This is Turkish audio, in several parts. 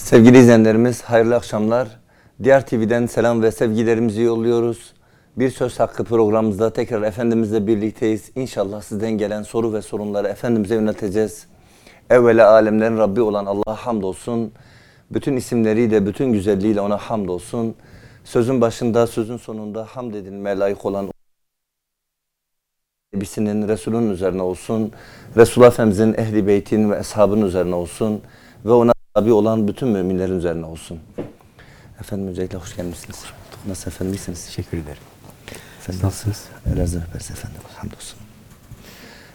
Sevgili izleyenlerimiz hayırlı akşamlar. Diğer TV'den selam ve sevgilerimizi yolluyoruz. Bir Söz Hakkı programımızda tekrar Efendimizle birlikteyiz. İnşallah sizden gelen soru ve sorunları Efendimiz'e yönelteceğiz. Evvela alemlerin Rabbi olan Allah'a hamdolsun. Bütün isimleriyle, bütün güzelliğiyle ona hamdolsun. Sözün başında, sözün sonunda hamd edilmeye layık olan Nebisinin, Resul'ün üzerine olsun. Resulullah Efendimizin, Ehli Beyt'in ve Eshab'ın üzerine olsun. Ve ona tabi olan bütün müminlerin üzerine olsun. Efendim öncelikle hoş gelmişsiniz. Nasıl efendim iyisiniz? Teşekkür ederim. Efendim, Nasılsınız? Elazığ öperiz efendim. Hamdolsun.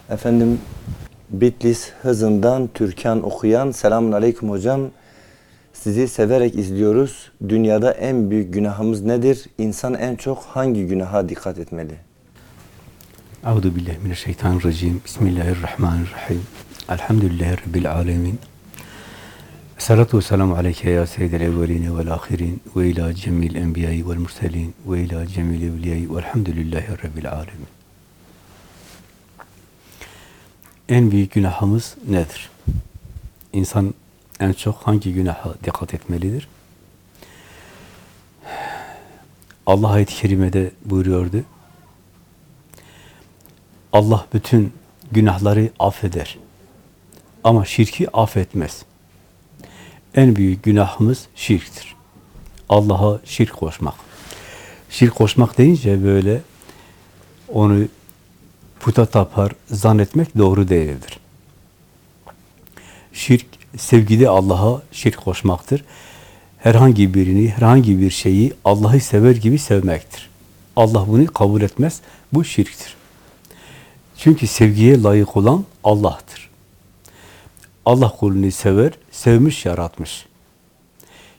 Efendim Bitlis hızından Türkan okuyan selamun aleyküm hocam. Sizi severek izliyoruz. Dünyada en büyük günahımız nedir? İnsan en çok hangi günaha dikkat etmeli? Euzu billahi mineşşeytanirracim. Bismillahirrahmanirrahim. Elhamdülillahi rabbil alamin. Salatu vesselamu aleyke ya seyyidel evvelin ve'l ahirin ve ila cemil enbiya'i ve'l murselin ve ila cemil evliya'i ve'lhamdülillahi rabbil alamin. En büyük günahımız nedir? İnsan en çok hangi günaha dikkat etmelidir? Allah ayet-i kerimede buyuruyordu. Allah bütün günahları affeder. Ama şirki affetmez. En büyük günahımız şirktir. Allah'a şirk koşmak. Şirk koşmak deyince böyle onu puta tapar zannetmek doğru değildir. Şirk, sevgide Allah'a şirk koşmaktır. Herhangi birini, herhangi bir şeyi Allah'ı sever gibi sevmektir. Allah bunu kabul etmez. Bu şirktir. Çünkü sevgiye layık olan Allah'tır. Allah kulunu sever, sevmiş, yaratmış.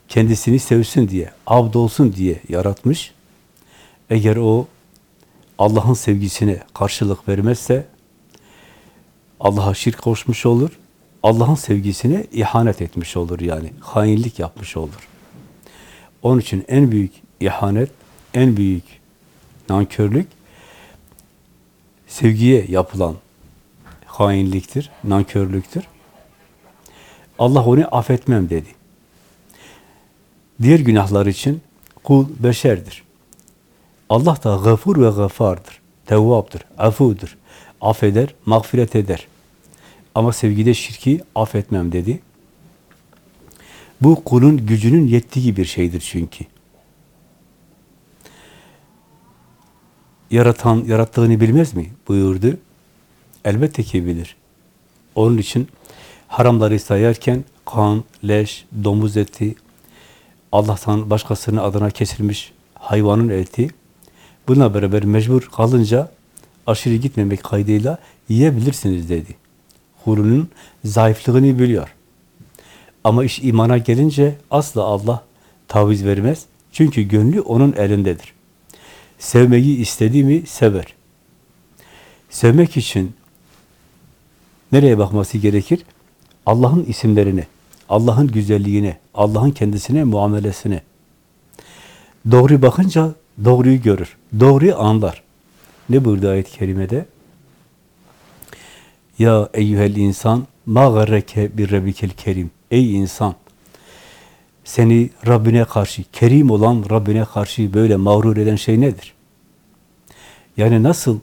Kendisini sevsin diye, abd olsun diye yaratmış. Eğer o Allah'ın sevgisine karşılık vermezse Allah'a şirk koşmuş olur. Allah'ın sevgisine ihanet etmiş olur yani. Hainlik yapmış olur. Onun için en büyük ihanet, en büyük nankörlük sevgiye yapılan hainliktir, nankörlüktür. Allah onu affetmem dedi. Diğer günahlar için kul beşerdir. Allah da gafur ve gafardır. Tevvaptır, afudur. Affeder, mağfiret eder. Ama sevgide şirki affetmem dedi. Bu kulun gücünün yettiği bir şeydir çünkü. Yaratan, yarattığını bilmez mi? buyurdu. Elbette ki bilir. Onun için haramları sayarken kan, leş, domuz eti, Allah'tan başkasının adına kesilmiş hayvanın eti, buna beraber mecbur kalınca aşırı gitmemek kaydıyla yiyebilirsiniz dedi. Hulunun zayıflığını biliyor. Ama iş imana gelince asla Allah taviz vermez. Çünkü gönlü onun elindedir. Sevmeyi istediği mi sever. Sevmek için nereye bakması gerekir? Allah'ın isimlerine, Allah'ın güzelliğine, Allah'ın kendisine muamelesine. Doğru bakınca doğruyu görür, doğruyu anlar. Ne buyurdu ayet-i kerimede? Ya eyyühel insan ma garreke bir rabbikel kerim. Ey insan seni Rabbine karşı, kerim olan Rabbine karşı böyle mağrur eden şey nedir? Yani nasıl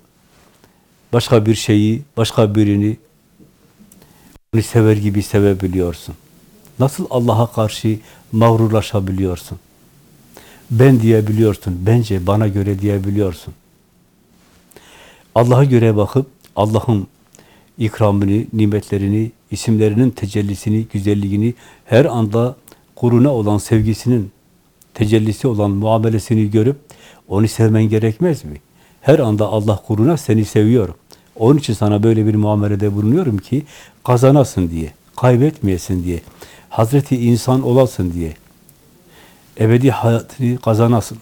başka bir şeyi, başka birini onu sever gibi sevebiliyorsun? Nasıl Allah'a karşı mağrurlaşabiliyorsun? Ben diyebiliyorsun, bence bana göre diyebiliyorsun. Allah'a göre bakıp Allah'ın ikramını, nimetlerini, isimlerinin tecellisini, güzelliğini, her anda kuruna olan sevgisinin tecellisi olan muamelesini görüp onu sevmen gerekmez mi? Her anda Allah kuruna seni seviyorum. Onun için sana böyle bir muamelede bulunuyorum ki kazanasın diye, kaybetmeyesin diye, Hazreti insan olasın diye, ebedi hayatını kazanasın.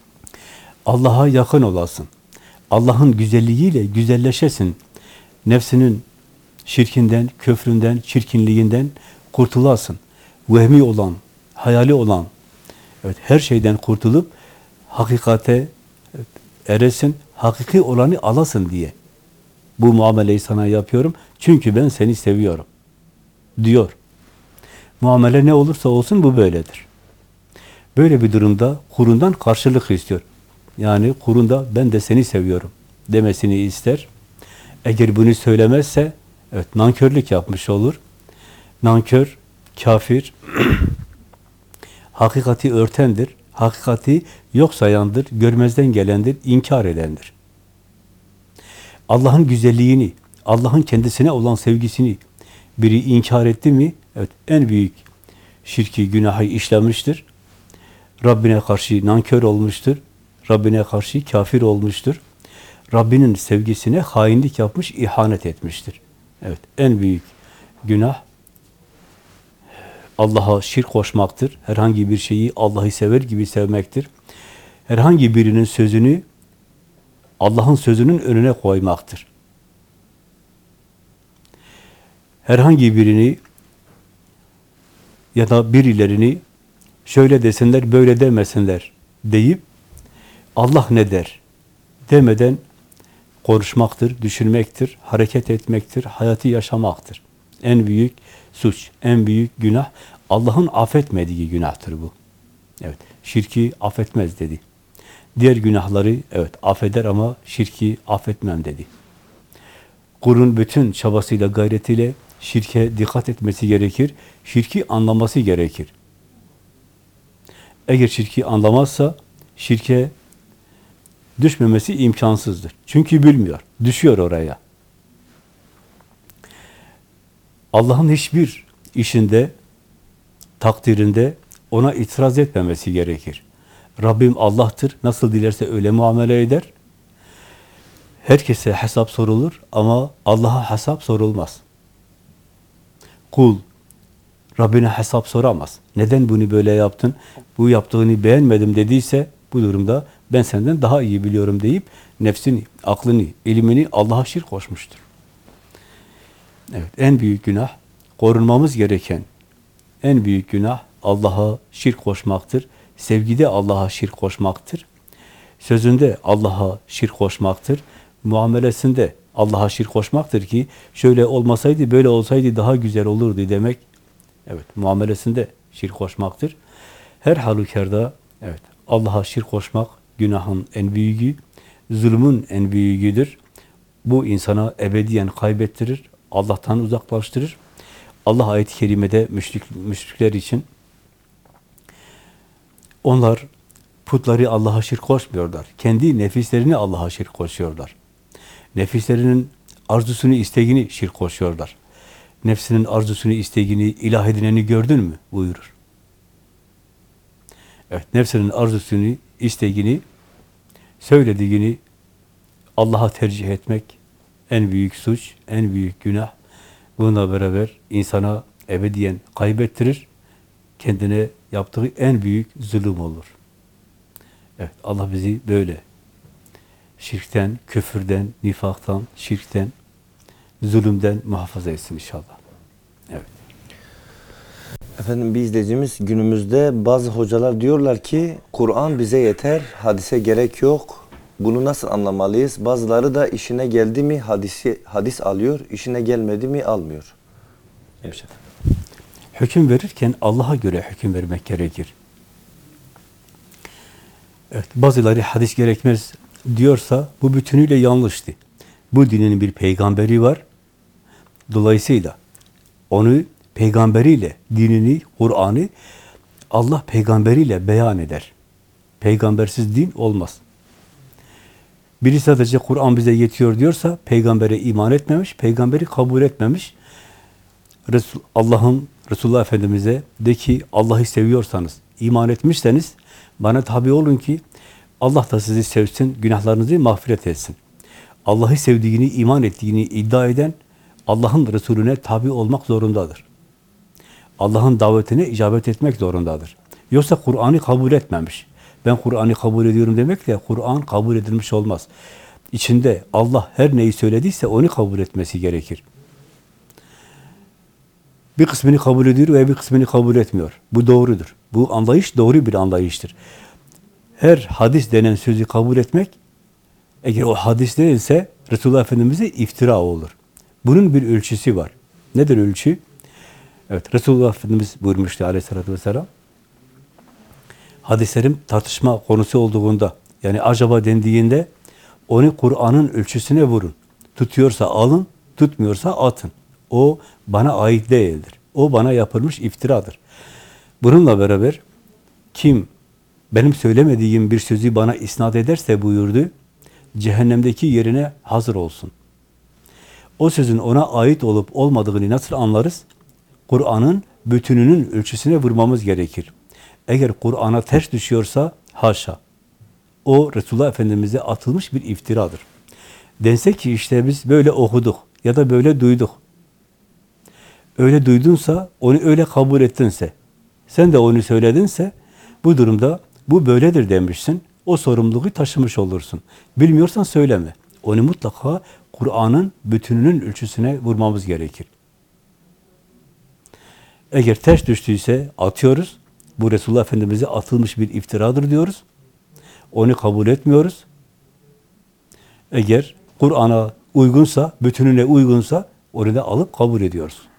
Allah'a yakın olasın. Allah'ın güzelliğiyle güzelleşesin. Nefsinin şirkinden, köfründen, çirkinliğinden kurtulasın. Vehmi olan, hayali olan, evet her şeyden kurtulup hakikate evet, eresin, hakiki olanı alasın diye. Bu muameleyi sana yapıyorum. Çünkü ben seni seviyorum. Diyor. Muamele ne olursa olsun bu böyledir. Böyle bir durumda kurundan karşılık istiyor. Yani kurunda ben de seni seviyorum demesini ister. Eğer bunu söylemezse evet nankörlük yapmış olur. Nankör, kafir, hakikati örtendir. Hakikati yok sayandır, görmezden gelendir, inkar edendir. Allah'ın güzelliğini, Allah'ın kendisine olan sevgisini biri inkar etti mi, evet en büyük şirki, günahı işlemiştir. Rabbine karşı nankör olmuştur. Rabbine karşı kafir olmuştur. Rabbinin sevgisine hainlik yapmış, ihanet etmiştir. Evet, en büyük günah Allah'a şirk koşmaktır. Herhangi bir şeyi Allah'ı sever gibi sevmektir. Herhangi birinin sözünü Allah'ın sözünün önüne koymaktır. Herhangi birini ya da birilerini şöyle desinler, böyle demesinler deyip Allah ne der demeden konuşmaktır, düşünmektir, hareket etmektir, hayatı yaşamaktır. En büyük suç, en büyük günah Allah'ın affetmediği günahtır bu. Evet, şirki affetmez dedi. Diğer günahları evet affeder ama şirki affetmem dedi. Kulun bütün çabasıyla, gayretiyle şirke dikkat etmesi gerekir. Şirki anlaması gerekir. Eğer şirki anlamazsa şirke düşmemesi imkansızdır. Çünkü bilmiyor. Düşüyor oraya. Allah'ın hiçbir işinde, takdirinde ona itiraz etmemesi gerekir. Rabbim Allah'tır. Nasıl dilerse öyle muamele eder. Herkese hesap sorulur ama Allah'a hesap sorulmaz. Kul Rabbine hesap soramaz. Neden bunu böyle yaptın? Bu yaptığını beğenmedim dediyse bu durumda ben senden daha iyi biliyorum deyip nefsini, aklını, ilimini Allah'a şirk koşmuştur. Evet, en büyük günah, korunmamız gereken en büyük günah Allah'a şirk koşmaktır. Sevgide Allah'a şirk koşmaktır. Sözünde Allah'a şirk koşmaktır. Muamelesinde Allah'a şirk koşmaktır ki şöyle olmasaydı, böyle olsaydı daha güzel olurdu demek. Evet, muamelesinde şirk koşmaktır. Her halükarda evet Allah'a şirk koşmak günahın en büyüğü, zulmün en büyüğüdür. Bu insana ebediyen kaybettirir, Allah'tan uzaklaştırır. Allah ayet-i kerimede müşrik, müşrikler için onlar putları Allah'a şirk koşmuyorlar. Kendi nefislerini Allah'a şirk koşuyorlar. Nefislerinin arzusunu, isteğini şirk koşuyorlar. Nefsinin arzusunu, isteğini, ilah edineni gördün mü? buyurur. Evet, nefsinin arzusunu, isteğini, söylediğini Allah'a tercih etmek en büyük suç, en büyük günah. Bununla beraber insana ebediyen kaybettirir. Kendine yaptığı en büyük zulüm olur. Evet, Allah bizi böyle şirkten, küfürden, nifaktan, şirkten, zulümden muhafaza etsin inşallah. Evet. Efendim bir izleyicimiz günümüzde bazı hocalar diyorlar ki Kur'an bize yeter, hadise gerek yok. Bunu nasıl anlamalıyız? Bazıları da işine geldi mi hadisi hadis alıyor, işine gelmedi mi almıyor. Efendim. Hüküm verirken Allah'a göre hüküm vermek gerekir. Evet, bazıları hadis gerekmez diyorsa bu bütünüyle yanlıştı. Bu dinin bir peygamberi var. Dolayısıyla onu peygamberiyle, dinini, Kur'an'ı Allah peygamberiyle beyan eder. Peygambersiz din olmaz. Biri sadece Kur'an bize yetiyor diyorsa peygambere iman etmemiş, peygamberi kabul etmemiş. Resul, Allah'ın Resulullah Efendimiz'e de ki Allah'ı seviyorsanız, iman etmişseniz bana tabi olun ki Allah da sizi sevsin, günahlarınızı mağfiret etsin. Allah'ı sevdiğini, iman ettiğini iddia eden Allah'ın Resulüne tabi olmak zorundadır. Allah'ın davetine icabet etmek zorundadır. Yoksa Kur'an'ı kabul etmemiş. Ben Kur'an'ı kabul ediyorum demekle Kur'an kabul edilmiş olmaz. İçinde Allah her neyi söylediyse onu kabul etmesi gerekir. Bir kısmını kabul ediyor ve bir kısmını kabul etmiyor. Bu doğrudur. Bu anlayış doğru bir anlayıştır. Her hadis denen sözü kabul etmek, eğer o hadis değilse Resulullah Efendimiz'e iftira olur. Bunun bir ölçüsü var. Nedir ölçü? Evet, Resulullah Efendimiz buyurmuştu aleyhissalatü vesselam. Hadislerim tartışma konusu olduğunda, yani acaba dendiğinde onu Kur'an'ın ölçüsüne vurun. Tutuyorsa alın, tutmuyorsa atın. O bana ait değildir. O bana yapılmış iftiradır. Bununla beraber kim benim söylemediğim bir sözü bana isnat ederse buyurdu, cehennemdeki yerine hazır olsun. O sözün ona ait olup olmadığını nasıl anlarız? Kur'an'ın bütününün ölçüsüne vurmamız gerekir. Eğer Kur'an'a ters düşüyorsa haşa. O Resulullah Efendimiz'e atılmış bir iftiradır. Dense ki işte biz böyle okuduk ya da böyle duyduk. Öyle duydunsa, onu öyle kabul ettinse, sen de onu söyledinse, bu durumda bu böyledir demişsin, o sorumluluğu taşımış olursun. Bilmiyorsan söyleme. Onu mutlaka Kur'an'ın bütününün ölçüsüne vurmamız gerekir. Eğer ters düştüyse atıyoruz. Bu Resulullah Efendimiz'e atılmış bir iftiradır diyoruz. Onu kabul etmiyoruz. Eğer Kur'an'a uygunsa, bütününe uygunsa onu da alıp kabul ediyoruz.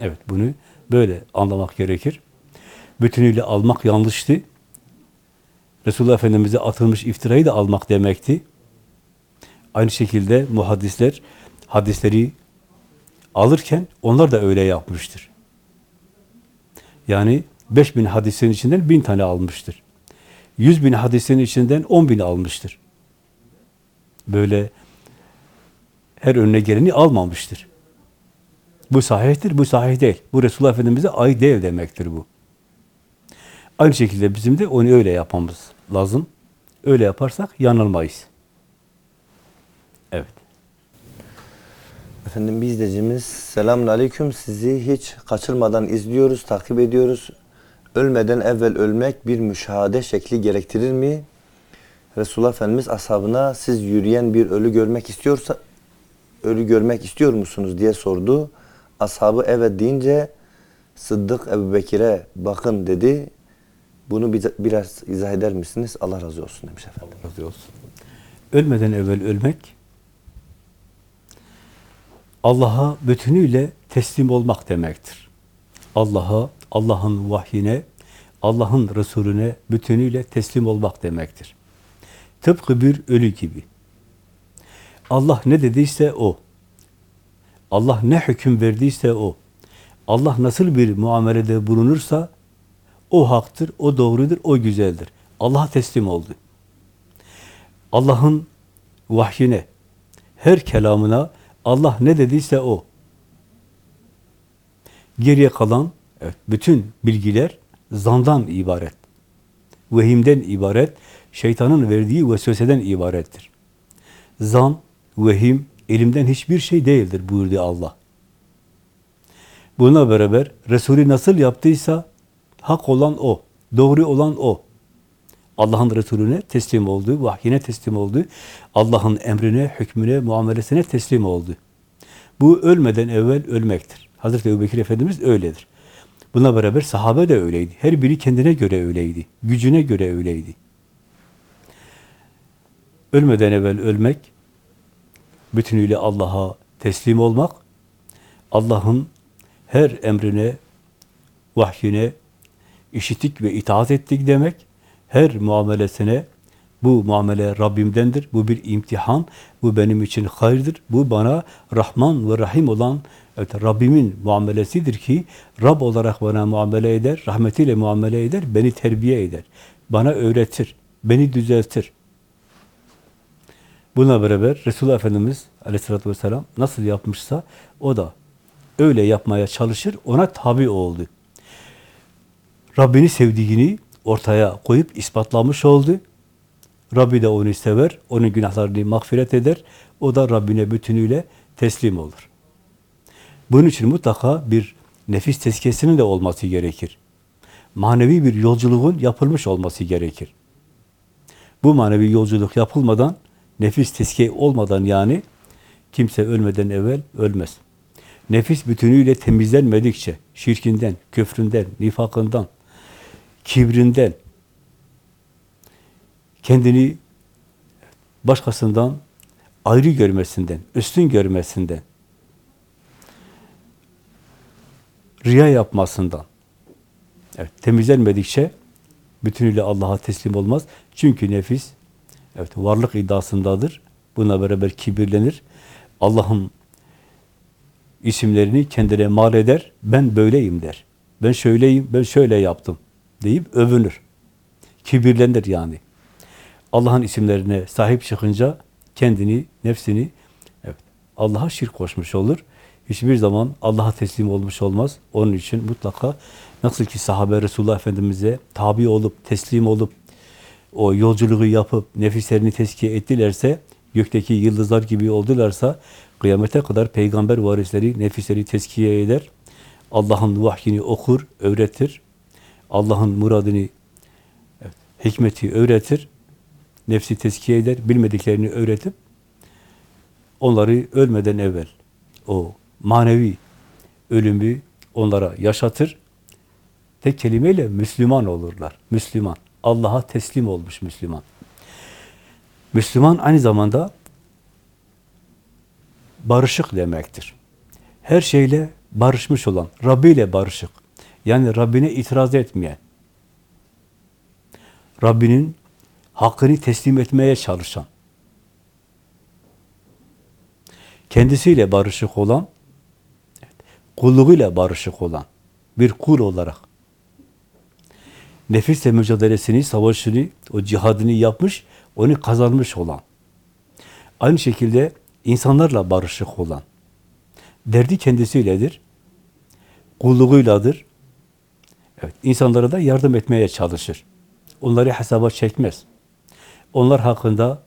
Evet, bunu böyle anlamak gerekir. Bütünüyle almak yanlıştı. Resulullah Efendimiz'e atılmış iftirayı da almak demekti. Aynı şekilde muhaddisler hadisleri alırken onlar da öyle yapmıştır. Yani 5000 hadisin içinden bin tane almıştır. 100 bin hadisin içinden 10 bin almıştır. Böyle her önüne geleni almamıştır. Bu sahihtir, bu sahih değil. Bu Resulullah Efendimiz'e ait değil demektir bu. Aynı şekilde bizim de onu öyle yapmamız lazım. Öyle yaparsak yanılmayız. Evet. Efendim bir izleyicimiz selamun aleyküm sizi hiç kaçırmadan izliyoruz, takip ediyoruz. Ölmeden evvel ölmek bir müşahede şekli gerektirir mi? Resulullah Efendimiz ashabına siz yürüyen bir ölü görmek istiyorsa ölü görmek istiyor musunuz diye sordu. Ashabı evet deyince Sıddık Ebu Bekir'e bakın dedi. Bunu biraz izah eder misiniz? Allah razı olsun demiş efendim. Razı olsun. Ölmeden evvel ölmek, Allah'a bütünüyle teslim olmak demektir. Allah'a, Allah'ın vahyine, Allah'ın Resulüne bütünüyle teslim olmak demektir. Tıpkı bir ölü gibi. Allah ne dediyse o. Allah ne hüküm verdiyse o. Allah nasıl bir muamelede bulunursa o haktır, o doğrudur, o güzeldir. Allah'a teslim oldu. Allah'ın vahyine, her kelamına Allah ne dediyse o. Geriye kalan evet, bütün bilgiler zandan ibaret. Vehimden ibaret, şeytanın verdiği vesveseden ibarettir. Zan, vehim, elimden hiçbir şey değildir buyurdu Allah. Buna beraber Resulü nasıl yaptıysa hak olan o, doğru olan o. Allah'ın Resulüne teslim oldu, vahyine teslim oldu. Allah'ın emrine, hükmüne, muamelesine teslim oldu. Bu ölmeden evvel ölmektir. Hazreti Ebubekir Efendimiz öyledir. Buna beraber sahabe de öyleydi. Her biri kendine göre öyleydi. Gücüne göre öyleydi. Ölmeden evvel ölmek, bütünüyle Allah'a teslim olmak, Allah'ın her emrine, vahyine işittik ve itaat ettik demek, her muamelesine bu muamele Rabbimdendir, bu bir imtihan, bu benim için hayırdır, bu bana Rahman ve Rahim olan evet, Rabbimin muamelesidir ki Rab olarak bana muamele eder, rahmetiyle muamele eder, beni terbiye eder, bana öğretir, beni düzeltir. Buna beraber Resulullah Efendimiz aleyhissalatü vesselam nasıl yapmışsa o da öyle yapmaya çalışır, ona tabi oldu. Rabbini sevdiğini ortaya koyup ispatlamış oldu. Rabbi de onu sever, onun günahlarını mağfiret eder. O da Rabbine bütünüyle teslim olur. Bunun için mutlaka bir nefis tezkiyesinin de olması gerekir. Manevi bir yolculuğun yapılmış olması gerekir. Bu manevi yolculuk yapılmadan, nefis tezkiye olmadan yani kimse ölmeden evvel ölmez. Nefis bütünüyle temizlenmedikçe, şirkinden, küfründen, nifakından, kibrinden, kendini başkasından ayrı görmesinden, üstün görmesinden, riya yapmasından. Evet, temizlenmedikçe bütünüyle Allah'a teslim olmaz. Çünkü nefis evet varlık iddiasındadır. Buna beraber kibirlenir. Allah'ın isimlerini kendine mal eder. Ben böyleyim der. Ben şöyleyim, ben şöyle yaptım deyip övünür. Kibirlenir yani. Allah'ın isimlerine sahip çıkınca kendini, nefsini evet Allah'a şirk koşmuş olur. Hiçbir zaman Allah'a teslim olmuş olmaz. Onun için mutlaka nasıl ki sahabe Resulullah Efendimiz'e tabi olup, teslim olup, o yolculuğu yapıp nefislerini tezkiye ettilerse, gökteki yıldızlar gibi oldularsa, kıyamete kadar peygamber varisleri nefisleri tezkiye eder. Allah'ın vahyini okur, öğretir. Allah'ın muradını, hikmeti öğretir. Nefsi tezkiye eder, bilmediklerini öğretip, onları ölmeden evvel o manevi ölümü onlara yaşatır. Tek kelimeyle Müslüman olurlar. Müslüman. Allah'a teslim olmuş Müslüman. Müslüman aynı zamanda barışık demektir. Her şeyle barışmış olan, Rabbi ile barışık. Yani Rabbine itiraz etmeyen, Rabbinin hakkını teslim etmeye çalışan, kendisiyle barışık olan, kulluğuyla barışık olan bir kul olarak nefisle mücadelesini, savaşını, o cihadını yapmış, onu kazanmış olan. Aynı şekilde insanlarla barışık olan. Derdi kendisiyledir. Kulluğuyladır. Evet, insanlara da yardım etmeye çalışır. Onları hesaba çekmez. Onlar hakkında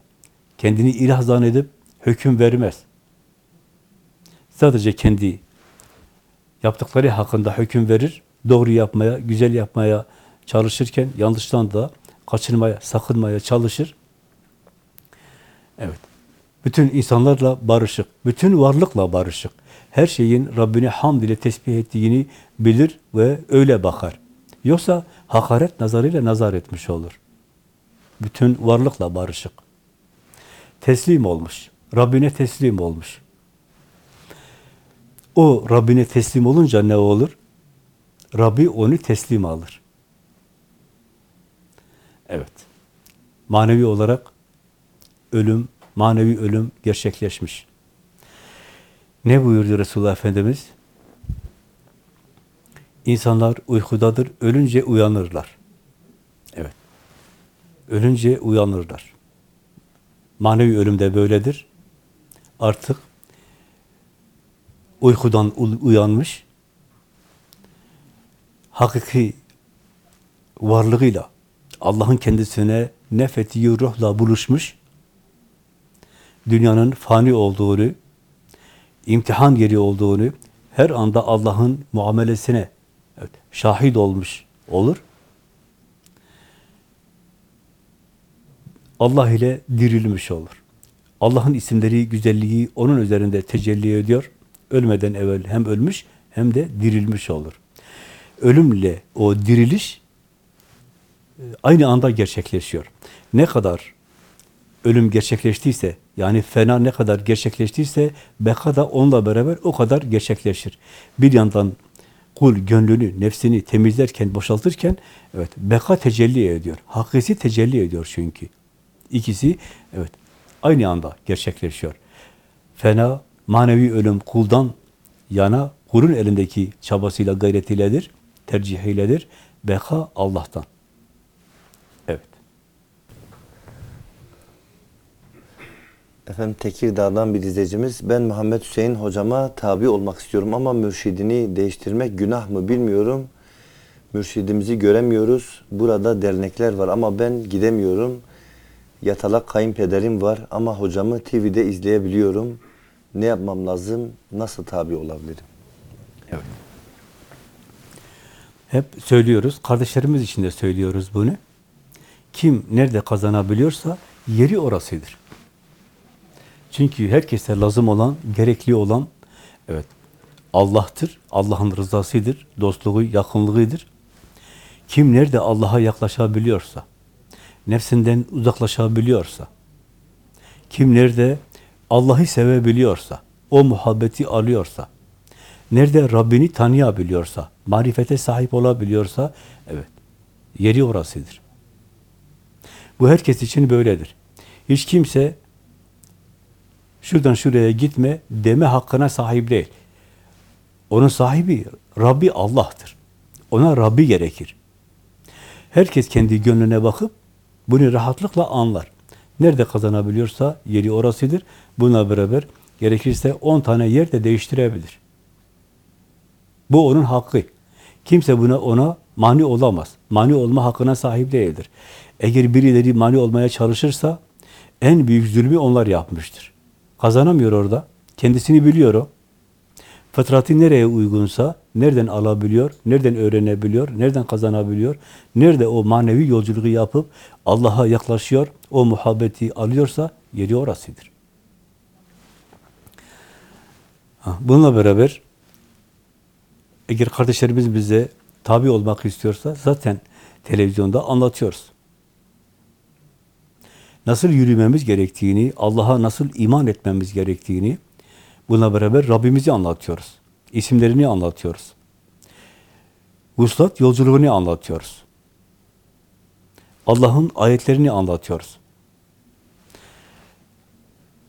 kendini ilah zannedip hüküm vermez. Sadece kendi yaptıkları hakkında hüküm verir, doğru yapmaya, güzel yapmaya çalışırken yanlıştan da kaçınmaya, sakınmaya çalışır. Evet. Bütün insanlarla barışık, bütün varlıkla barışık. Her şeyin Rabbini hamd ile tesbih ettiğini bilir ve öyle bakar. Yoksa hakaret nazarıyla nazar etmiş olur. Bütün varlıkla barışık. Teslim olmuş. Rabbine teslim olmuş. O Rabbine teslim olunca ne olur? Rabbi onu teslim alır. Evet. Manevi olarak ölüm, manevi ölüm gerçekleşmiş. Ne buyurdu Resulullah Efendimiz? İnsanlar uykudadır, ölünce uyanırlar. Evet. Ölünce uyanırlar. Manevi ölüm de böyledir. Artık uykudan uyanmış, hakiki varlığıyla, Allah'ın kendisine nefettiği ruhla buluşmuş, dünyanın fani olduğunu, imtihan yeri olduğunu, her anda Allah'ın muamelesine evet, şahit olmuş olur. Allah ile dirilmiş olur. Allah'ın isimleri, güzelliği onun üzerinde tecelli ediyor. Ölmeden evvel hem ölmüş hem de dirilmiş olur. Ölümle o diriliş aynı anda gerçekleşiyor. Ne kadar ölüm gerçekleştiyse, yani fena ne kadar gerçekleştiyse, beka da onunla beraber o kadar gerçekleşir. Bir yandan kul gönlünü, nefsini temizlerken, boşaltırken, evet, beka tecelli ediyor. Hakisi tecelli ediyor çünkü. İkisi, evet, aynı anda gerçekleşiyor. Fena, manevi ölüm kuldan yana, kulun elindeki çabasıyla, gayretiyledir, tercihiyledir. Beka Allah'tan. Evet. Efendim Tekirdağ'dan bir izleyicimiz, ben Muhammed Hüseyin hocama tabi olmak istiyorum ama mürşidini değiştirmek günah mı bilmiyorum. Mürşidimizi göremiyoruz. Burada dernekler var ama ben gidemiyorum. Yatalak kayınpederim var ama hocamı TV'de izleyebiliyorum. Ne yapmam lazım? Nasıl tabi olabilirim? Evet. Hep söylüyoruz, kardeşlerimiz için de söylüyoruz bunu. Kim nerede kazanabiliyorsa yeri orasıdır. Çünkü herkese lazım olan, gerekli olan evet Allah'tır. Allah'ın rızasıdır, dostluğu, yakınlığıdır. Kim nerede Allah'a yaklaşabiliyorsa, nefsinden uzaklaşabiliyorsa, kim nerede Allah'ı sevebiliyorsa, o muhabbeti alıyorsa, Nerede Rabbini tanıyabiliyorsa, marifete sahip olabiliyorsa, evet, yeri orasıdır. Bu herkes için böyledir. Hiç kimse şuradan şuraya gitme deme hakkına sahip değil. Onun sahibi Rabbi Allah'tır. Ona Rabbi gerekir. Herkes kendi gönlüne bakıp bunu rahatlıkla anlar. Nerede kazanabiliyorsa yeri orasıdır. Buna beraber gerekirse 10 tane yer de değiştirebilir. Bu onun hakkı. Kimse buna ona mani olamaz. Mani olma hakkına sahip değildir. Eğer birileri mani olmaya çalışırsa en büyük zulmü onlar yapmıştır. Kazanamıyor orada. Kendisini biliyor o. Fıtratı nereye uygunsa, nereden alabiliyor, nereden öğrenebiliyor, nereden kazanabiliyor, nerede o manevi yolculuğu yapıp Allah'a yaklaşıyor, o muhabbeti alıyorsa yeri orasıdır. Bununla beraber eğer kardeşlerimiz bize tabi olmak istiyorsa zaten televizyonda anlatıyoruz. Nasıl yürümemiz gerektiğini, Allah'a nasıl iman etmemiz gerektiğini, Buna beraber Rabbimizi anlatıyoruz. İsimlerini anlatıyoruz. Vuslat yolculuğunu anlatıyoruz. Allah'ın ayetlerini anlatıyoruz.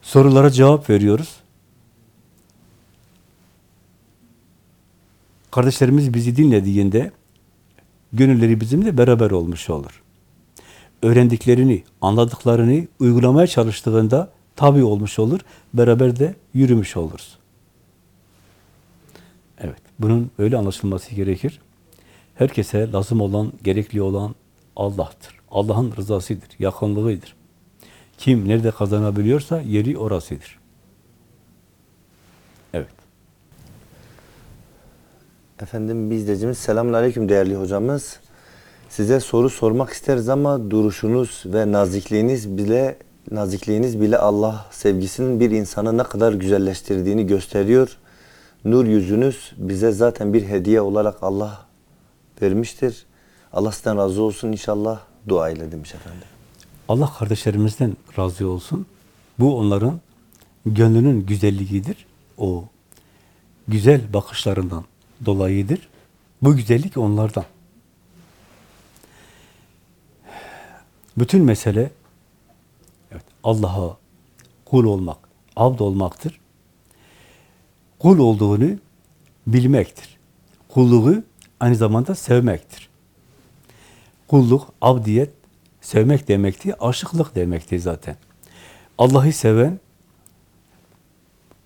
Sorulara cevap veriyoruz. Kardeşlerimiz bizi dinlediğinde gönülleri bizimle beraber olmuş olur. Öğrendiklerini, anladıklarını uygulamaya çalıştığında tabi olmuş olur, beraber de yürümüş oluruz. Evet, bunun öyle anlaşılması gerekir. Herkese lazım olan, gerekli olan Allah'tır. Allah'ın rızasıdır, yakınlığıdır. Kim nerede kazanabiliyorsa yeri orasıdır. Evet. Efendim bir izleyicimiz selamun aleyküm değerli hocamız. Size soru sormak isteriz ama duruşunuz ve nazikliğiniz bile nazikliğiniz bile Allah sevgisinin bir insanı ne kadar güzelleştirdiğini gösteriyor. Nur yüzünüz bize zaten bir hediye olarak Allah vermiştir. Allah sizden razı olsun inşallah dua ile demiş efendim. Allah kardeşlerimizden razı olsun. Bu onların gönlünün güzelliğidir. O güzel bakışlarından dolayıdır. Bu güzellik onlardan. Bütün mesele evet, Allah'a kul olmak, abd olmaktır. Kul olduğunu bilmektir. Kulluğu aynı zamanda sevmektir. Kulluk, abdiyet, sevmek demekti, aşıklık demekti zaten. Allah'ı seven,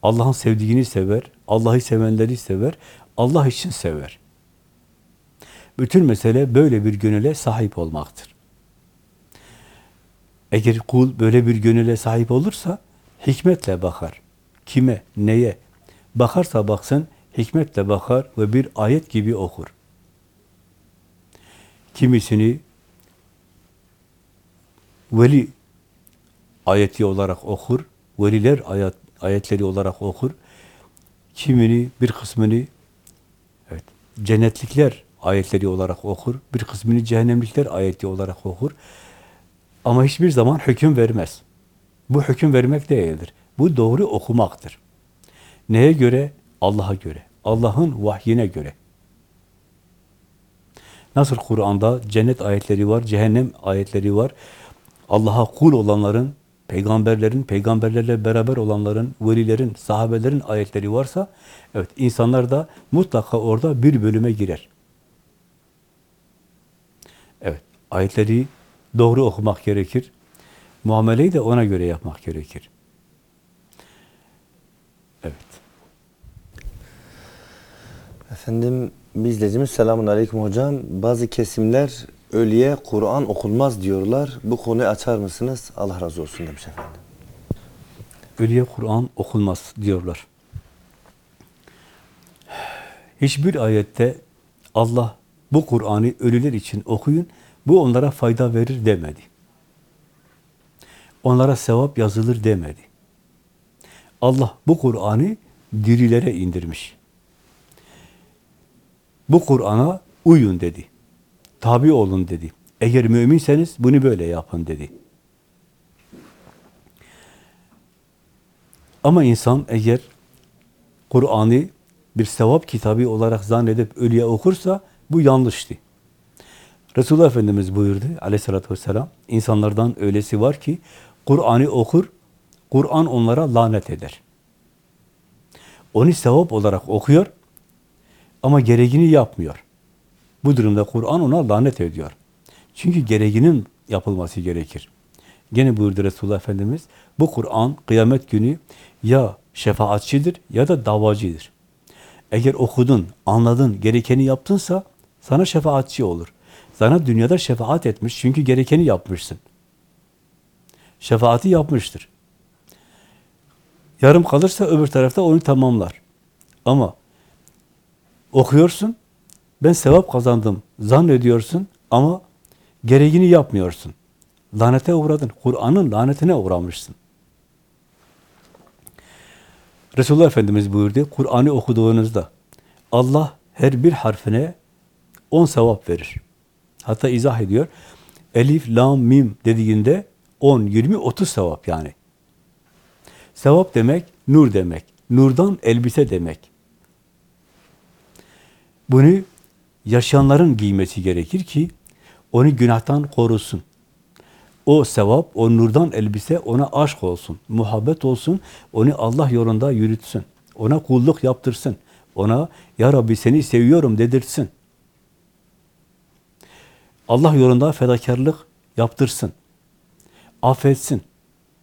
Allah'ın sevdiğini sever, Allah'ı sevenleri sever, Allah için sever. Bütün mesele böyle bir gönüle sahip olmaktır. Eğer kul böyle bir gönüle sahip olursa hikmetle bakar. Kime, neye? Bakarsa baksın hikmetle bakar ve bir ayet gibi okur. Kimisini veli ayeti olarak okur, veliler ayet, ayetleri olarak okur. Kimini, bir kısmını evet, cennetlikler ayetleri olarak okur, bir kısmını cehennemlikler ayeti olarak okur. Ama hiçbir zaman hüküm vermez. Bu hüküm vermek değildir. Bu doğru okumaktır. Neye göre? Allah'a göre. Allah'ın vahyine göre. Nasıl Kur'an'da cennet ayetleri var, cehennem ayetleri var. Allah'a kul olanların, peygamberlerin, peygamberlerle beraber olanların, velilerin, sahabelerin ayetleri varsa, evet insanlar da mutlaka orada bir bölüme girer. Evet, ayetleri doğru okumak gerekir. Muameleyi de ona göre yapmak gerekir. Evet. Efendim bir izleyicimiz selamun aleyküm hocam. Bazı kesimler ölüye Kur'an okunmaz diyorlar. Bu konuyu açar mısınız? Allah razı olsun demiş efendim. Ölüye Kur'an okunmaz diyorlar. Hiçbir ayette Allah bu Kur'an'ı ölüler için okuyun, bu onlara fayda verir demedi. Onlara sevap yazılır demedi. Allah bu Kur'an'ı dirilere indirmiş. Bu Kur'an'a uyun dedi. Tabi olun dedi. Eğer müminseniz bunu böyle yapın dedi. Ama insan eğer Kur'an'ı bir sevap kitabı olarak zannedip ölüye okursa bu yanlıştı. Resulullah Efendimiz buyurdu aleyhissalatü vesselam, insanlardan öylesi var ki Kur'an'ı okur, Kur'an onlara lanet eder. Onu sevap olarak okuyor ama gereğini yapmıyor. Bu durumda Kur'an ona lanet ediyor. Çünkü gereğinin yapılması gerekir. Gene buyurdu Resulullah Efendimiz, bu Kur'an kıyamet günü ya şefaatçidir ya da davacıdır. Eğer okudun, anladın, gerekeni yaptınsa sana şefaatçi olur. Sana dünyada şefaat etmiş çünkü gerekeni yapmışsın. Şefaati yapmıştır. Yarım kalırsa öbür tarafta onu tamamlar. Ama okuyorsun, ben sevap kazandım zannediyorsun ama gereğini yapmıyorsun. Lanete uğradın. Kur'an'ın lanetine uğramışsın. Resulullah Efendimiz buyurdu, Kur'an'ı okuduğunuzda Allah her bir harfine on sevap verir. Hatta izah ediyor. Elif, lam, mim dediğinde 10, 20, 30 sevap yani. Sevap demek, nur demek. Nurdan elbise demek. Bunu yaşayanların giymesi gerekir ki onu günahtan korusun. O sevap, o nurdan elbise ona aşk olsun, muhabbet olsun, onu Allah yolunda yürütsün. Ona kulluk yaptırsın. Ona ya Rabbi seni seviyorum dedirtsin. Allah yolunda fedakarlık yaptırsın. Affetsin.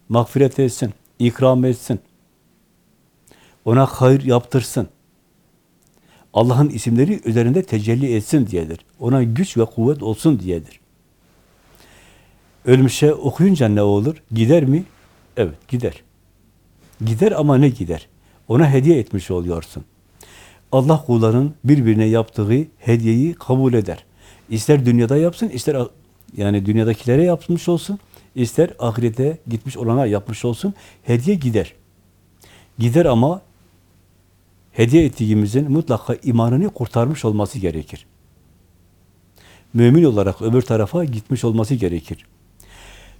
Mağfiret etsin. ikram etsin. Ona hayır yaptırsın. Allah'ın isimleri üzerinde tecelli etsin diyedir. Ona güç ve kuvvet olsun diyedir. Ölmüşe okuyunca ne olur? Gider mi? Evet, gider. Gider ama ne gider? Ona hediye etmiş oluyorsun. Allah kulların birbirine yaptığı hediyeyi kabul eder. İster dünyada yapsın, ister yani dünyadakilere yapmış olsun, ister ahirete gitmiş olana yapmış olsun, hediye gider. Gider ama hediye ettiğimizin mutlaka imanını kurtarmış olması gerekir. Mümin olarak öbür tarafa gitmiş olması gerekir.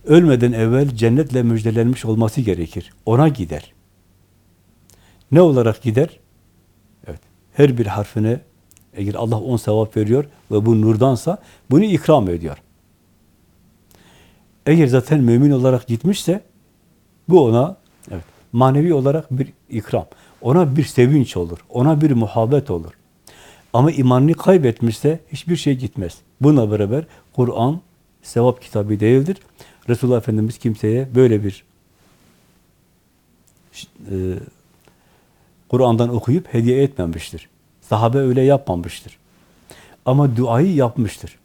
Ölmeden evvel cennetle müjdelenmiş olması gerekir. Ona gider. Ne olarak gider? Evet. Her bir harfine eğer Allah on sevap veriyor ve bu nurdansa bunu ikram ediyor. Eğer zaten mümin olarak gitmişse bu ona evet, manevi olarak bir ikram. Ona bir sevinç olur. Ona bir muhabbet olur. Ama imanını kaybetmişse hiçbir şey gitmez. Bununla beraber Kur'an sevap kitabı değildir. Resulullah Efendimiz kimseye böyle bir e, Kur'an'dan okuyup hediye etmemiştir. Sahabe öyle yapmamıştır. Ama duayı yapmıştır.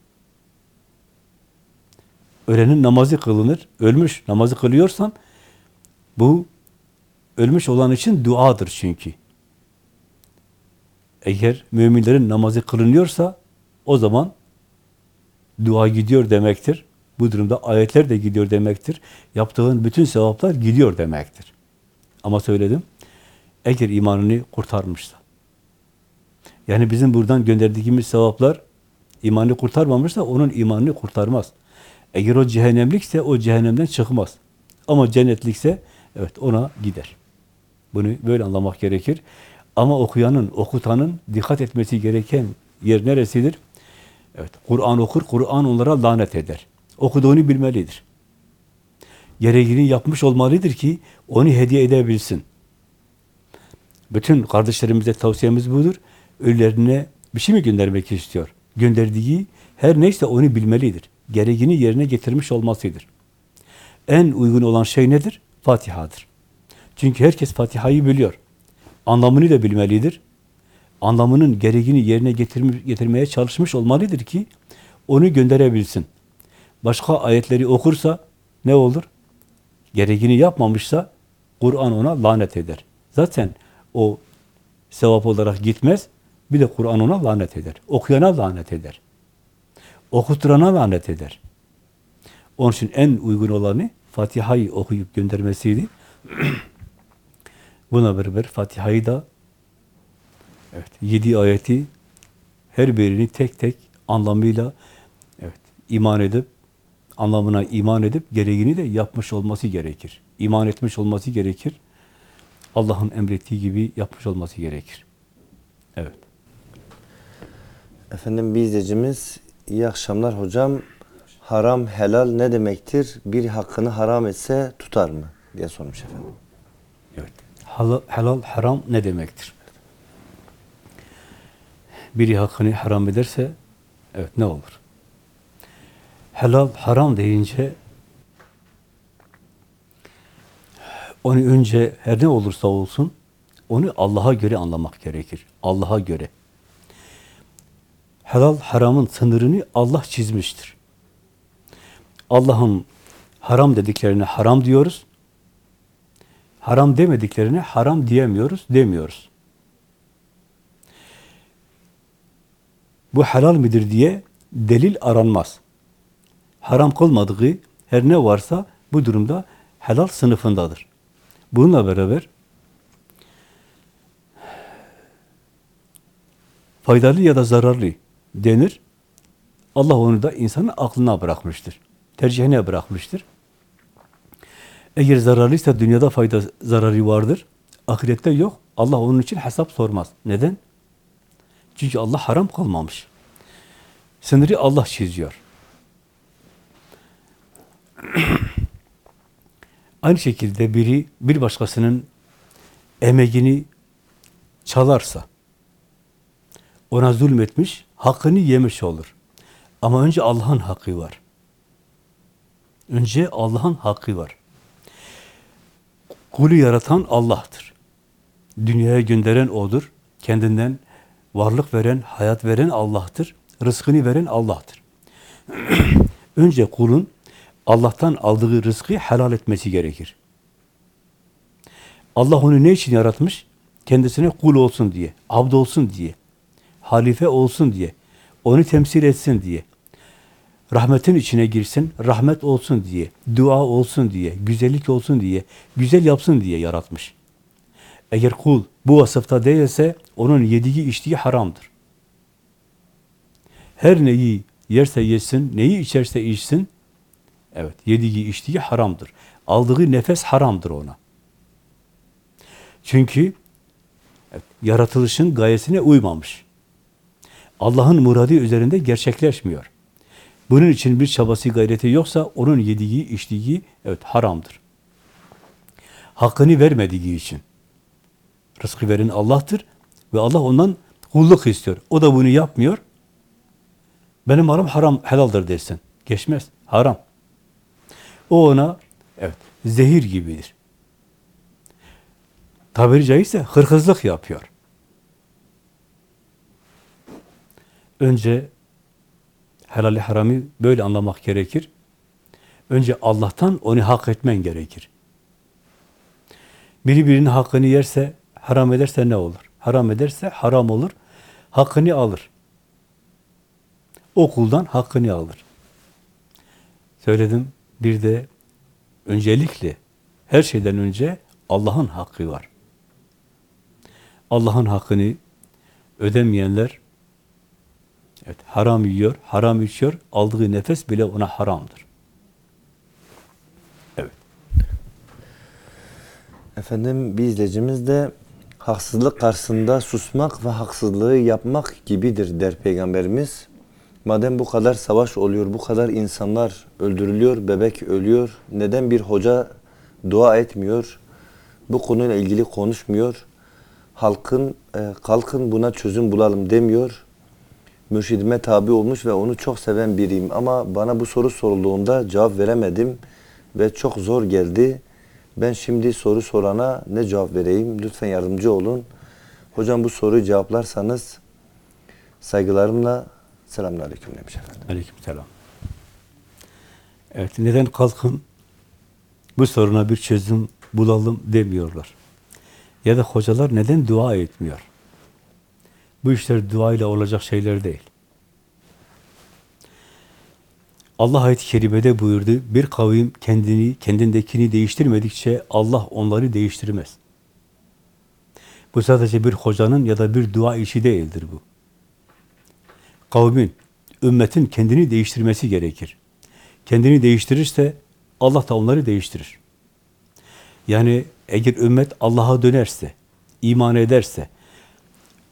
Ölenin namazı kılınır. Ölmüş namazı kılıyorsan bu ölmüş olan için duadır çünkü. Eğer müminlerin namazı kılınıyorsa o zaman dua gidiyor demektir. Bu durumda ayetler de gidiyor demektir. Yaptığın bütün sevaplar gidiyor demektir. Ama söyledim, eğer imanını kurtarmışsa. Yani bizim buradan gönderdiğimiz sevaplar imanını kurtarmamışsa onun imanını kurtarmaz. Eğer o cehennemlikse o cehennemden çıkmaz. Ama cennetlikse evet ona gider. Bunu böyle anlamak gerekir. Ama okuyanın, okutanın dikkat etmesi gereken yer neresidir? Evet, Kur'an okur, Kur'an onlara lanet eder. Okuduğunu bilmelidir. Gereğini yapmış olmalıdır ki onu hediye edebilsin. Bütün kardeşlerimize tavsiyemiz budur. Ölülerine bir şey mi göndermek istiyor? Gönderdiği her neyse onu bilmelidir. Gereğini yerine getirmiş olmasıdır. En uygun olan şey nedir? Fatiha'dır. Çünkü herkes Fatiha'yı biliyor. Anlamını da bilmelidir. Anlamının gereğini yerine getirme, getirmeye çalışmış olmalıdır ki onu gönderebilsin. Başka ayetleri okursa ne olur? Gereğini yapmamışsa Kur'an ona lanet eder. Zaten o sevap olarak gitmez. Bir de Kur'an ona lanet eder. Okuyana lanet eder. Okuturana lanet eder. Onun için en uygun olanı Fatiha'yı okuyup göndermesiydi. Buna beraber Fatiha'yı da evet, yedi ayeti her birini tek tek anlamıyla evet, iman edip anlamına iman edip gereğini de yapmış olması gerekir. İman etmiş olması gerekir. Allah'ın emrettiği gibi yapmış olması gerekir. Evet. Efendim bir izleyicimiz iyi akşamlar hocam. Haram helal ne demektir? Bir hakkını haram etse tutar mı? diye sormuş efendim. Evet. Halal, helal, haram ne demektir? Biri hakkını haram ederse, evet ne olur? Helal, haram deyince onu önce her ne olursa olsun onu Allah'a göre anlamak gerekir. Allah'a göre. Helal, haramın sınırını Allah çizmiştir. Allah'ın haram dediklerine haram diyoruz. Haram demediklerine haram diyemiyoruz, demiyoruz. Bu helal midir diye delil aranmaz. Haram kılmadığı her ne varsa bu durumda helal sınıfındadır. Bununla beraber faydalı ya da zararlı denir. Allah onu da insanın aklına bırakmıştır. Tercihine bırakmıştır. Eğer zararlıysa dünyada fayda zararı vardır. Ahirette yok. Allah onun için hesap sormaz. Neden? Çünkü Allah haram kılmamış. Sınırı Allah çiziyor. Aynı şekilde biri bir başkasının emeğini çalarsa, ona zulmetmiş, hakkını yemiş olur. Ama önce Allah'ın hakkı var. Önce Allah'ın hakkı var. Kulü yaratan Allah'tır. Dünyaya gönderen O'dur. Kendinden varlık veren, hayat veren Allah'tır. Rızkını veren Allah'tır. Önce kulun Allah'tan aldığı rızkı helal etmesi gerekir. Allah onu ne için yaratmış? Kendisine kul olsun diye, abd olsun diye, halife olsun diye, onu temsil etsin diye, rahmetin içine girsin, rahmet olsun diye, dua olsun diye, güzellik olsun diye, güzel yapsın diye yaratmış. Eğer kul bu vasıfta değilse onun yediği içtiği haramdır. Her neyi yerse yesin, neyi içerse içsin, evet yediği içtiği haramdır. Aldığı nefes haramdır ona. Çünkü evet, yaratılışın gayesine uymamış. Allah'ın muradı üzerinde gerçekleşmiyor. Bunun için bir çabası gayreti yoksa onun yediği, içtiği evet haramdır. Hakkını vermediği için. Rızkı veren Allah'tır ve Allah ondan kulluk istiyor. O da bunu yapmıyor. Benim malım haram, helaldir dersin. Geçmez. Haram. O ona evet zehir gibidir. Tabiri caizse hırkızlık yapıyor. Önce helali harami böyle anlamak gerekir. Önce Allah'tan onu hak etmen gerekir. Biri birinin hakkını yerse, haram ederse ne olur? Haram ederse haram olur, hakkını alır. O kuldan hakkını alır. Söyledim, bir de öncelikle, her şeyden önce Allah'ın hakkı var. Allah'ın hakkını ödemeyenler evet, haram yiyor, haram içiyor, aldığı nefes bile ona haramdır. Evet. Efendim bir izleyicimiz de haksızlık karşısında susmak ve haksızlığı yapmak gibidir der Peygamberimiz. Madem bu kadar savaş oluyor, bu kadar insanlar öldürülüyor, bebek ölüyor, neden bir hoca dua etmiyor, bu konuyla ilgili konuşmuyor, halkın e, kalkın buna çözüm bulalım demiyor. Mürşidime tabi olmuş ve onu çok seven biriyim ama bana bu soru sorulduğunda cevap veremedim ve çok zor geldi. Ben şimdi soru sorana ne cevap vereyim? Lütfen yardımcı olun. Hocam bu soruyu cevaplarsanız saygılarımla selamünaleyküm demiş efendim. Aleykümselam. Evet, neden kalkın bu soruna bir çözüm bulalım demiyorlar. Ya da hocalar neden dua etmiyor? Bu işler dua ile olacak şeyler değil. Allah ayet-i kerimede buyurdu, bir kavim kendini, kendindekini değiştirmedikçe Allah onları değiştirmez. Bu sadece bir hocanın ya da bir dua işi değildir bu. Kavmin, ümmetin kendini değiştirmesi gerekir. Kendini değiştirirse Allah da onları değiştirir. Yani eğer ümmet Allah'a dönerse, iman ederse,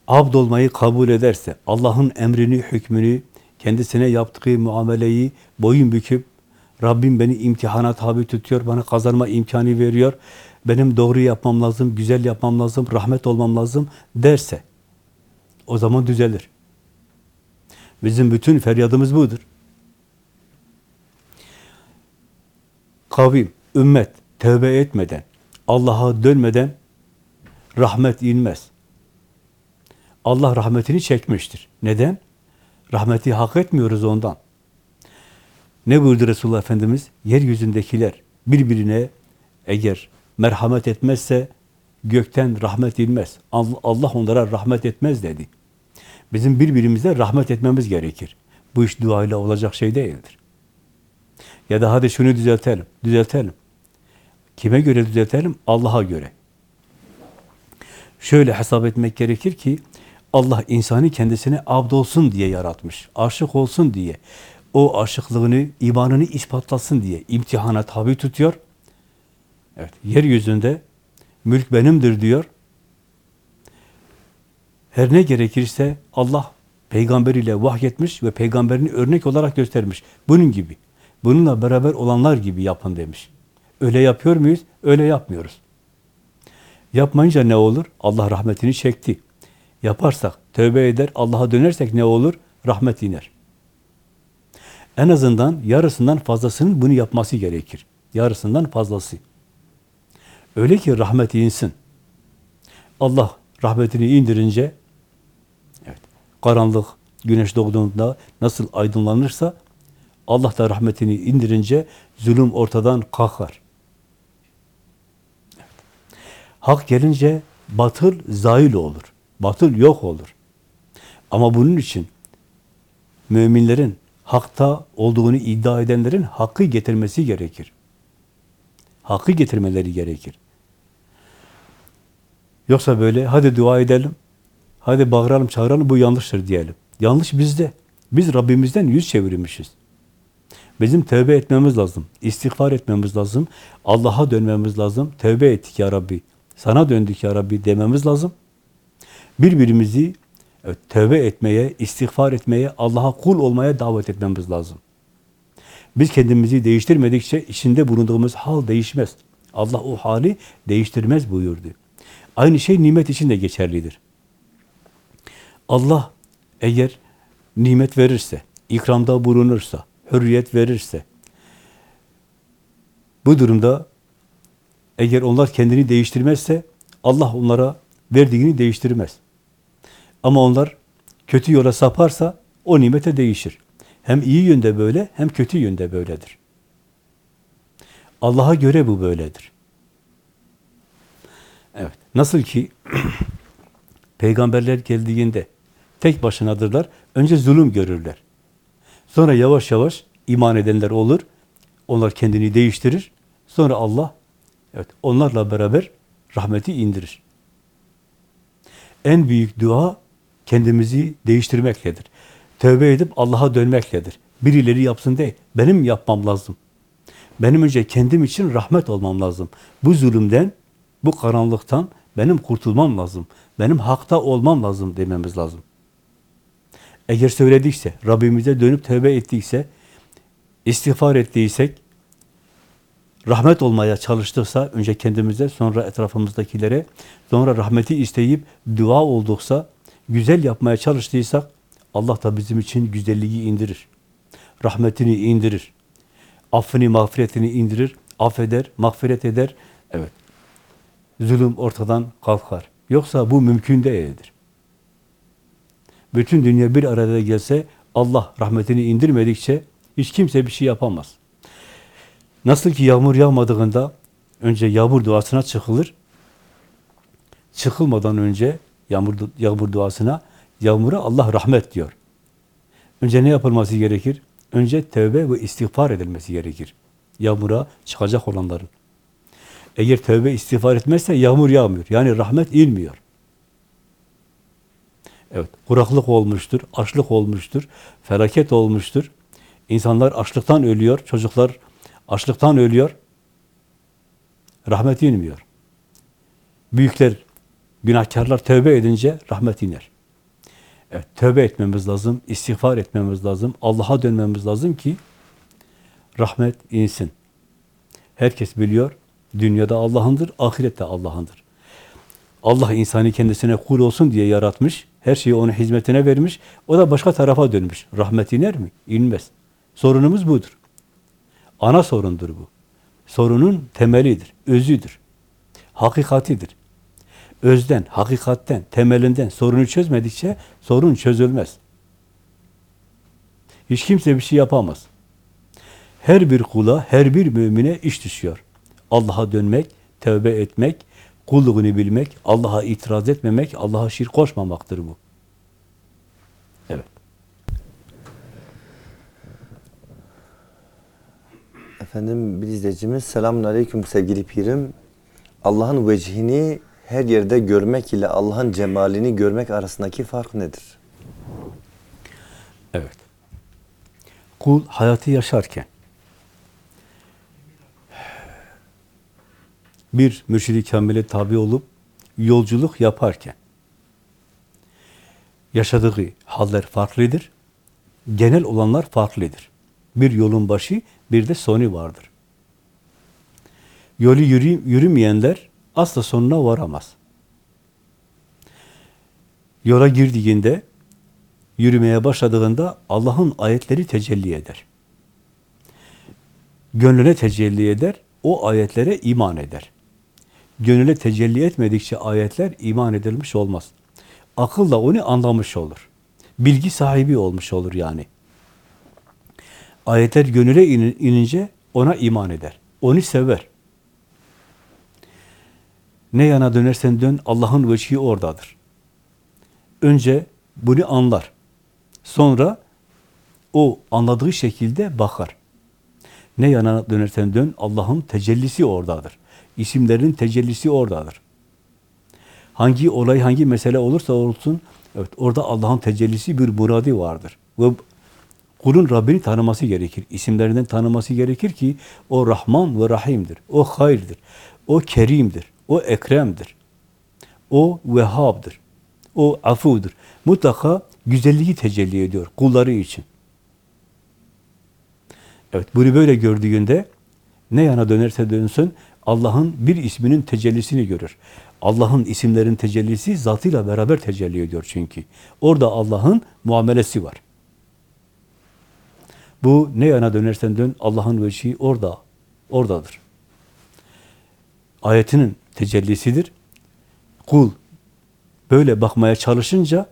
abd olmayı kabul ederse, Allah'ın emrini, hükmünü, kendisine yaptığı muameleyi boyun büküp, Rabbim beni imtihana tabi tutuyor, bana kazanma imkanı veriyor, benim doğru yapmam lazım, güzel yapmam lazım, rahmet olmam lazım derse, o zaman düzelir. Bizim bütün feryadımız budur. Kavim, ümmet tövbe etmeden, Allah'a dönmeden rahmet inmez. Allah rahmetini çekmiştir. Neden? Rahmeti hak etmiyoruz ondan. Ne buyurdu Resulullah Efendimiz? Yeryüzündekiler birbirine eğer merhamet etmezse gökten rahmet inmez. Allah onlara rahmet etmez dedi. Bizim birbirimize rahmet etmemiz gerekir. Bu iş duayla olacak şey değildir. Ya da hadi şunu düzeltelim, düzeltelim. Kime göre düzeltelim? Allah'a göre. Şöyle hesap etmek gerekir ki, Allah insanı kendisine abd olsun diye yaratmış, aşık olsun diye, o aşıklığını, imanını ispatlasın diye imtihana tabi tutuyor. Evet, yeryüzünde mülk benimdir diyor. Her ne gerekirse Allah peygamberiyle vahyetmiş ve peygamberini örnek olarak göstermiş. Bunun gibi, bununla beraber olanlar gibi yapın demiş. Öyle yapıyor muyuz? Öyle yapmıyoruz. Yapmayınca ne olur? Allah rahmetini çekti. Yaparsak, tövbe eder, Allah'a dönersek ne olur? Rahmet iner. En azından yarısından fazlasının bunu yapması gerekir. Yarısından fazlası. Öyle ki rahmet insin. Allah rahmetini indirince evet, karanlık güneş doğduğunda nasıl aydınlanırsa Allah da rahmetini indirince zulüm ortadan kalkar. Evet. Hak gelince batıl zail olur. Batıl yok olur. Ama bunun için müminlerin hakta olduğunu iddia edenlerin hakkı getirmesi gerekir. Hakkı getirmeleri gerekir. Yoksa böyle hadi dua edelim, hadi bağıralım, çağıralım bu yanlıştır diyelim. Yanlış bizde. Biz Rabbimizden yüz çevirmişiz. Bizim tövbe etmemiz lazım. istiğfar etmemiz lazım. Allah'a dönmemiz lazım. Tövbe ettik ya Rabbi. Sana döndük ya Rabbi dememiz lazım. Birbirimizi evet, tövbe etmeye, istiğfar etmeye, Allah'a kul olmaya davet etmemiz lazım. Biz kendimizi değiştirmedikçe içinde bulunduğumuz hal değişmez. Allah o hali değiştirmez buyurdu. Aynı şey nimet için de geçerlidir. Allah eğer nimet verirse, ikramda bulunursa, hürriyet verirse, bu durumda eğer onlar kendini değiştirmezse Allah onlara verdiğini değiştirmez. Ama onlar kötü yola saparsa o nimete değişir. Hem iyi yönde böyle hem kötü yönde böyledir. Allah'a göre bu böyledir. Evet. Nasıl ki peygamberler geldiğinde tek başınadırlar. Önce zulüm görürler. Sonra yavaş yavaş iman edenler olur. Onlar kendini değiştirir. Sonra Allah evet onlarla beraber rahmeti indirir. En büyük dua kendimizi değiştirmekledir. Tövbe edip Allah'a dönmekledir. Birileri yapsın değil. Benim yapmam lazım. Benim önce kendim için rahmet olmam lazım. Bu zulümden, bu karanlıktan benim kurtulmam lazım. Benim hakta olmam lazım dememiz lazım. Eğer söyledikse, Rabbimize dönüp tövbe ettiyse, istiğfar ettiysek, rahmet olmaya çalıştıksa, önce kendimize, sonra etrafımızdakilere, sonra rahmeti isteyip dua olduksa, güzel yapmaya çalıştıysak, Allah da bizim için güzelliği indirir. Rahmetini indirir. Affını, mağfiretini indirir. Affeder, mağfiret eder. Evet. Zulüm ortadan kalkar. Yoksa bu mümkün değildir. Bütün dünya bir arada gelse Allah rahmetini indirmedikçe hiç kimse bir şey yapamaz. Nasıl ki yağmur yağmadığında önce yağmur duasına çıkılır. Çıkılmadan önce yağmur, yağmur duasına yağmura Allah rahmet diyor. Önce ne yapılması gerekir? Önce tövbe ve istiğfar edilmesi gerekir. Yağmura çıkacak olanların. Eğer tövbe istiğfar etmezse yağmur yağmıyor. Yani rahmet inmiyor. Evet, kuraklık olmuştur, açlık olmuştur, felaket olmuştur. İnsanlar açlıktan ölüyor, çocuklar açlıktan ölüyor. Rahmet inmiyor. Büyükler, günahkarlar tövbe edince rahmet iner. Evet, tövbe etmemiz lazım, istiğfar etmemiz lazım, Allah'a dönmemiz lazım ki rahmet insin. Herkes biliyor, dünyada Allah'ındır, ahirette Allah'ındır. Allah insanı kendisine kul olsun diye yaratmış, her şeyi onun hizmetine vermiş, o da başka tarafa dönmüş. Rahmet iner mi? İnmez. Sorunumuz budur. Ana sorundur bu. Sorunun temelidir, özüdür, hakikatidir. Özden, hakikatten, temelinden sorunu çözmedikçe sorun çözülmez. Hiç kimse bir şey yapamaz. Her bir kula, her bir mümine iş düşüyor. Allah'a dönmek, tövbe etmek, kulluğunu bilmek, Allah'a itiraz etmemek, Allah'a şirk koşmamaktır bu. Evet. Efendim bir izleyicimiz selamun aleyküm sevgili pirim. Allah'ın vecihini her yerde görmek ile Allah'ın cemalini görmek arasındaki fark nedir? Evet. Kul hayatı yaşarken bir mürşidi kamile tabi olup yolculuk yaparken yaşadığı haller farklıdır. Genel olanlar farklıdır. Bir yolun başı, bir de sonu vardır. Yolu yürü, yürümeyenler asla sonuna varamaz. Yola girdiğinde, yürümeye başladığında Allah'ın ayetleri tecelli eder. Gönlüne tecelli eder, o ayetlere iman eder. Gönüle tecelli etmedikçe ayetler iman edilmiş olmaz. Akılla onu anlamış olur. Bilgi sahibi olmuş olur yani. Ayetler gönüle inin- inince ona iman eder. Onu sever. Ne yana dönersen dön Allah'ın veçhi oradadır. Önce bunu anlar. Sonra o anladığı şekilde bakar. Ne yana dönersen dön Allah'ın tecellisi oradadır. İsimlerin tecellisi oradadır. Hangi olay, hangi mesele olursa olsun, evet orada Allah'ın tecellisi bir muradi vardır. Ve kulun Rabbini tanıması gerekir. İsimlerinden tanıması gerekir ki o Rahman ve Rahim'dir. O hayırdır. O Kerim'dir. O Ekrem'dir. O Vehhab'dır. O afudur. Mutlaka güzelliği tecelli ediyor kulları için. Evet, bunu böyle gördüğünde ne yana dönerse dönsün Allah'ın bir isminin tecellisini görür. Allah'ın isimlerin tecellisi zatıyla beraber tecelli ediyor çünkü. Orada Allah'ın muamelesi var. Bu ne yana dönersen dön Allah'ın veçhi orada, oradadır. Ayetinin tecellisidir. Kul böyle bakmaya çalışınca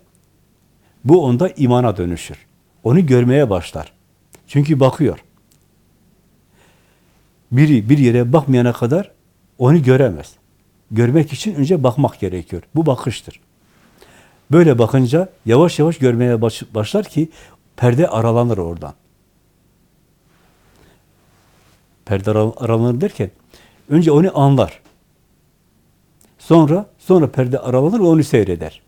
bu onda imana dönüşür. Onu görmeye başlar. Çünkü bakıyor. Biri bir yere bakmayana kadar onu göremez. Görmek için önce bakmak gerekiyor. Bu bakıştır. Böyle bakınca yavaş yavaş görmeye baş- başlar ki perde aralanır oradan. Perde ara- aralanır derken önce onu anlar. Sonra sonra perde aralanır ve onu seyreder.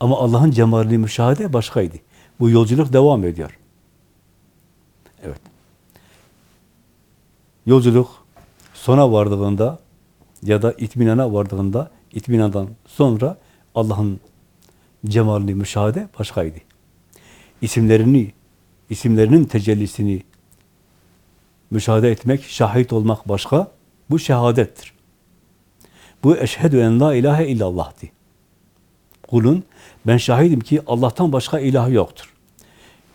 Ama Allah'ın cemalini müşahede başkaydı. Bu yolculuk devam ediyor. Evet. Yolculuk sona vardığında ya da itminana vardığında itminandan sonra Allah'ın cemalini müşahede başkaydı. İsimlerini, isimlerinin tecellisini müşahede etmek, şahit olmak başka. Bu şehadettir. Bu eşhedü en la ilahe illallah'tı. Kulun ben şahidim ki Allah'tan başka ilah yoktur.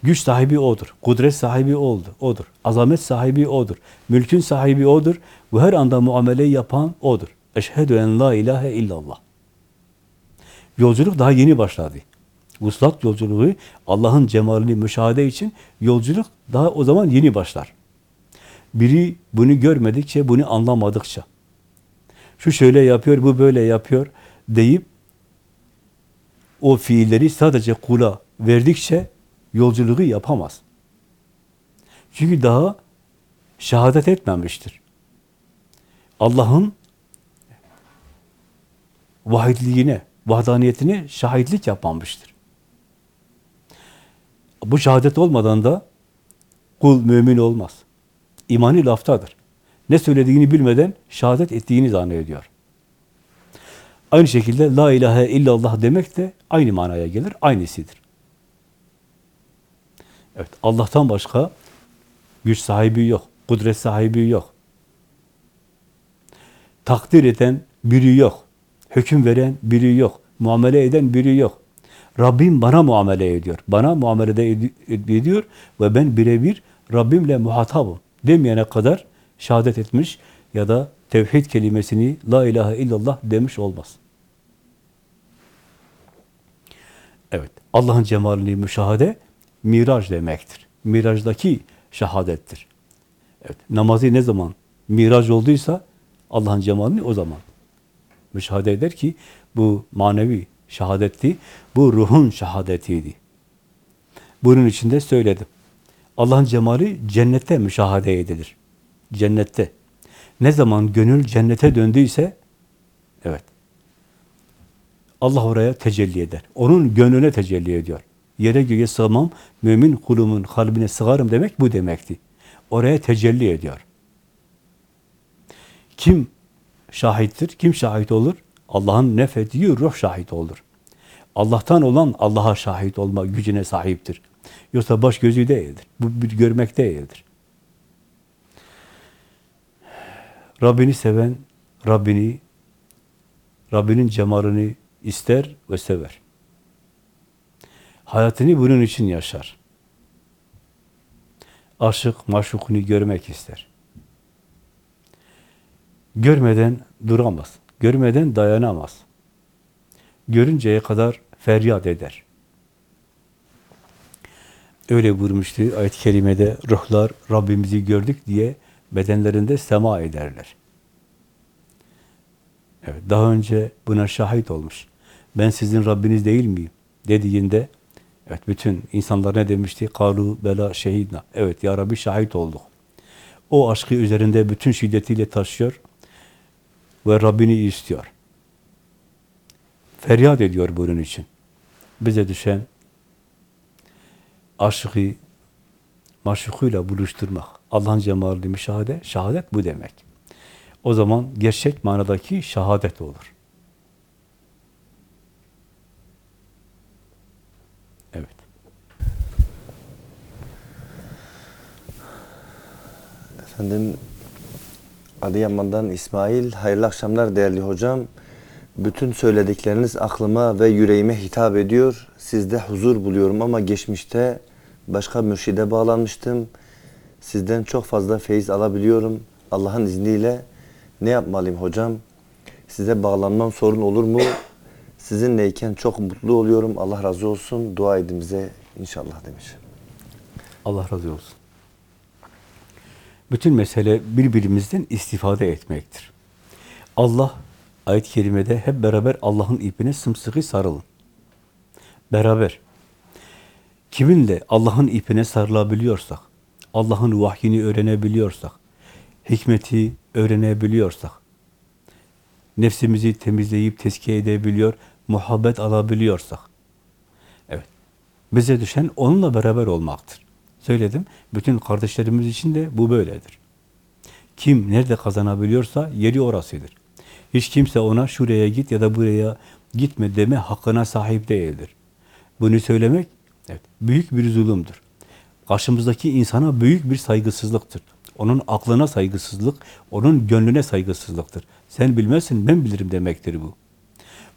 Güç sahibi O'dur. Kudret sahibi oldu, O'dur. Azamet sahibi O'dur. Mülkün sahibi O'dur. Ve her anda muameleyi yapan O'dur. Eşhedü en la ilahe illallah. Yolculuk daha yeni başladı. Vuslat yolculuğu Allah'ın cemalini müşahede için yolculuk daha o zaman yeni başlar. Biri bunu görmedikçe, bunu anlamadıkça, şu şöyle yapıyor, bu böyle yapıyor deyip o fiilleri sadece kula verdikçe yolculuğu yapamaz. Çünkü daha şehadet etmemiştir. Allah'ın vahidliğine, vahdaniyetine şahitlik yapmamıştır. Bu şehadet olmadan da kul mümin olmaz. İmani laftadır. Ne söylediğini bilmeden şehadet ettiğini zannediyor. Aynı şekilde la ilahe illallah demek de aynı manaya gelir, aynısıdır. Evet, Allah'tan başka güç sahibi yok, kudret sahibi yok. Takdir eden biri yok. Hüküm veren biri yok. Muamele eden biri yok. Rabbim bana muamele ediyor. Bana muamelede ed- ediyor ve ben birebir Rabbimle muhatabım demeyene kadar şehadet etmiş ya da tevhid kelimesini la ilahe illallah demiş olmaz. Evet, Allah'ın cemalini müşahede miraç demektir. Miraçtaki şehadettir. Evet, namazı ne zaman miraç olduysa Allah'ın cemalini o zaman müşahede eder ki bu manevi şehadetti, bu ruhun şehadetiydi. Bunun için de söyledim. Allah'ın cemali cennette müşahede edilir. Cennette. Ne zaman gönül cennete döndüyse, evet, Allah oraya tecelli eder. Onun gönlüne tecelli ediyor. Yere göğe sığmam, mümin kulumun kalbine sığarım demek bu demekti. Oraya tecelli ediyor. Kim şahittir? Kim şahit olur? Allah'ın nefettiği ruh şahit olur. Allah'tan olan Allah'a şahit olma gücüne sahiptir. Yoksa baş gözü değildir. Bu bir görmek değildir. Rabbini seven, Rabbini, Rabbinin cemalini ister ve sever. Hayatını bunun için yaşar. Aşık, maşukunu görmek ister. Görmeden duramaz. Görmeden dayanamaz. Görünceye kadar feryat eder. Öyle vurmuştu ayet-i kerimede ruhlar Rabbimizi gördük diye bedenlerinde sema ederler. Evet, daha önce buna şahit olmuş. Ben sizin Rabbiniz değil miyim? Dediğinde evet bütün insanlar ne demişti? Kalu bela şehidna. Evet ya Rabbi şahit olduk. O aşkı üzerinde bütün şiddetiyle taşıyor ve Rabbini istiyor. Feryat ediyor bunun için. Bize düşen aşkı maşukuyla buluşturmak. Allah'ın cemalini müşahede, şehadet bu demek. O zaman gerçek manadaki şehadet olur. Evet. Efendim Adıyaman'dan İsmail. Hayırlı akşamlar değerli hocam. Bütün söyledikleriniz aklıma ve yüreğime hitap ediyor. Sizde huzur buluyorum ama geçmişte başka mürşide bağlanmıştım. Sizden çok fazla feyiz alabiliyorum. Allah'ın izniyle ne yapmalıyım hocam? Size bağlanmam sorun olur mu? Sizinleyken çok mutlu oluyorum. Allah razı olsun. Dua edin bize inşallah demiş. Allah razı olsun. Bütün mesele birbirimizden istifade etmektir. Allah ayet-i kerimede hep beraber Allah'ın ipine sımsıkı sarılın. Beraber. Kiminle Allah'ın ipine sarılabiliyorsak, Allah'ın vahyini öğrenebiliyorsak, hikmeti öğrenebiliyorsak, nefsimizi temizleyip tezkiye edebiliyor, muhabbet alabiliyorsak, evet, bize düşen onunla beraber olmaktır. Söyledim, bütün kardeşlerimiz için de bu böyledir. Kim nerede kazanabiliyorsa yeri orasıdır. Hiç kimse ona şuraya git ya da buraya gitme deme hakkına sahip değildir. Bunu söylemek evet, büyük bir zulümdür. Karşımızdaki insana büyük bir saygısızlıktır. Onun aklına saygısızlık, onun gönlüne saygısızlıktır. Sen bilmezsin, ben bilirim demektir bu.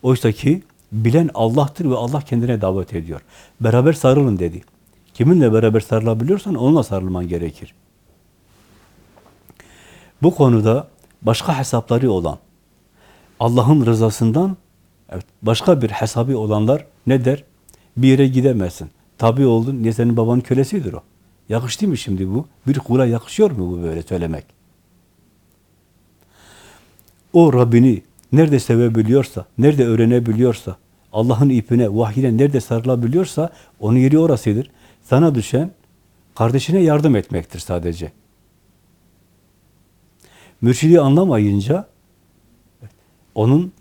Oysa ki bilen Allah'tır ve Allah kendine davet ediyor. Beraber sarılın dedi. Kiminle beraber sarılabiliyorsan onunla sarılman gerekir. Bu konuda başka hesapları olan, Allah'ın rızasından evet, başka bir hesabı olanlar ne der? Bir yere gidemezsin. Tabi oldun, niye senin babanın kölesidir o. Yakıştı mı şimdi bu? Bir kula yakışıyor mu bu böyle söylemek? O Rabbini nerede sevebiliyorsa, nerede öğrenebiliyorsa, Allah'ın ipine, vahyine nerede sarılabiliyorsa onun yeri orasıdır. Sana düşen kardeşine yardım etmektir sadece. Mürşidi anlamayınca onun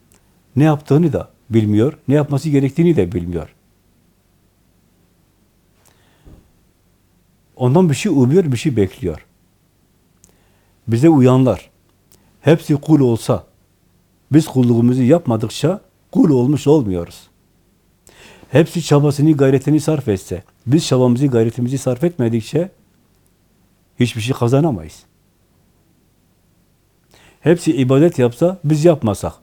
ne yaptığını da bilmiyor, ne yapması gerektiğini de bilmiyor. Ondan bir şey umuyor, bir şey bekliyor. Bize uyanlar, hepsi kul olsa, Biz kulluğumuzu yapmadıkça kul olmuş olmuyoruz. Hepsi çabasını, gayretini sarf etse, biz çabamızı, gayretimizi sarf etmedikçe hiçbir şey kazanamayız. Hepsi ibadet yapsa, biz yapmasak,